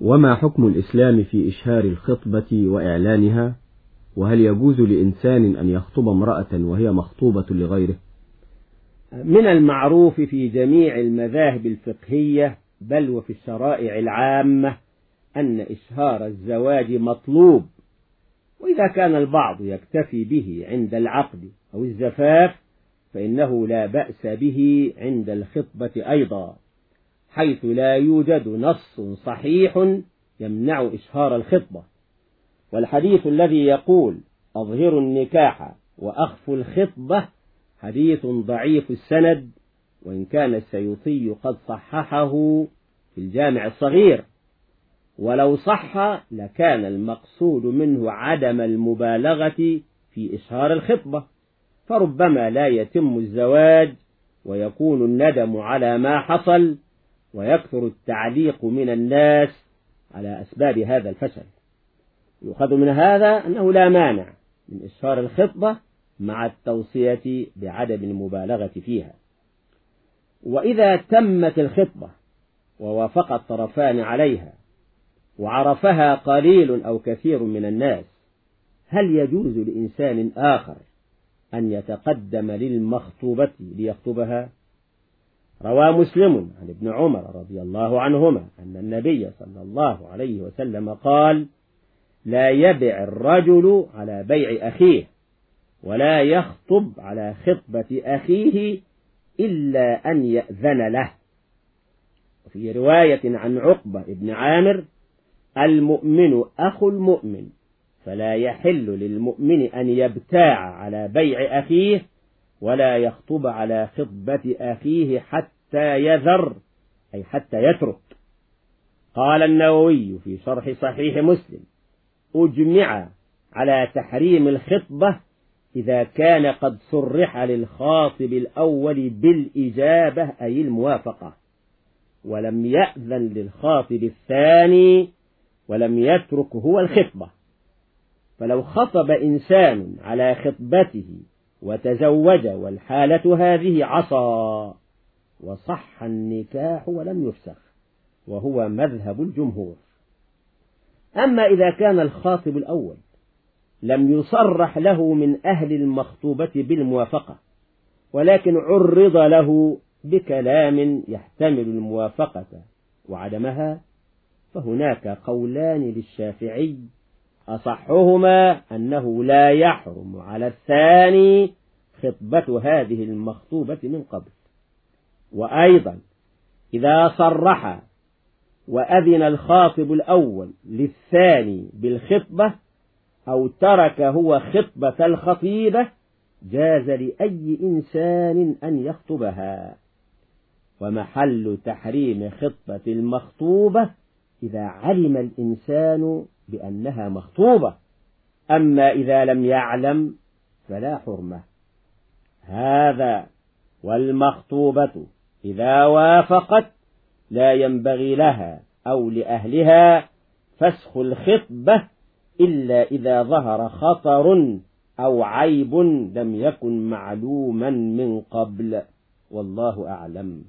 وما حكم الإسلام في إشهار الخطبة وإعلانها؟ وهل يجوز لإنسان أن يخطب امرأة وهي مخطوبة لغيره؟ من المعروف في جميع المذاهب الفقهية بل وفي الشرائع العامة أن إشهار الزواج مطلوب. وإذا كان البعض يكتفي به عند العقد أو الزفاف فإنه لا بأس به عند الخطبة أيضا. حيث لا يوجد نص صحيح يمنع إشهار الخطبة. والحديث الذي يقول أظهروا النكاح وأخفوا الخطبة حديث ضعيف السند وإن كان السيوطي قد صححه في الجامع الصغير. ولو صح لكان المقصود منه عدم المبالغة في إشهار الخطبة. فربما لا يتم الزواج ويكون الندم على ما حصل ويكثر التعليق من الناس على أسباب هذا الفشل. يؤخذ من هذا أنه لا مانع من إشهار الخطبة مع التوصية بعدم المبالغة فيها. وإذا تمت الخطبة ووافق الطرفان عليها وعرفها قليل أو كثير من الناس هل يجوز لإنسان آخر أن يتقدم للمخطوبة ليخطبها؟ روى مسلم عن ابن عمر رضي الله عنهما أن النبي صلى الله عليه وسلم قال لا يبع الرجل على بيع أخيه ولا يخطب على خطبة أخيه إلا أن يأذن له. وفي رواية عن عقبة ابن عامر المؤمن أخو المؤمن فلا يحل للمؤمن أن يبتاع على بيع أخيه ولا يخطب على خطبة أخيه حتى يذر أي حتى يترك. قال النووي في شرح صحيح مسلم أجمع على تحريم الخطبة إذا كان قد صرح للخاطب الأول بالإجابة أي الموافقة ولم يأذن للخاطب الثاني ولم يترك هو الخطبة. فلو خطب إنسان على خطبته وتزوج والحالة هذه عصى وصح النكاح ولم يفسخ وهو مذهب الجمهور. أما إذا كان الخاطب الأول لم يصرح له من أهل المخطوبة بالموافقة ولكن عرض له بكلام يحتمل الموافقة وعدمها فهناك قولان للشافعي أصحهما أنه لا يحرم على الثاني خطبة هذه المخطوبة من قبل. وأيضا إذا صرح وأذن الخاطب الأول للثاني بالخطبة أو ترك هو خطبة الخطيبة جاز لأي إنسان أن يخطبها. ومحل تحريم خطبة المخطوبة إذا علم الإنسان بأنها مخطوبة. أما إذا لم يعلم فلا حرمة. هذا والمخطوبة إذا وافقت لا ينبغي لها أو لأهلها فسخ الخطبة إلا إذا ظهر خطر أو عيب لم يكن معلوما من قبل. والله أعلم.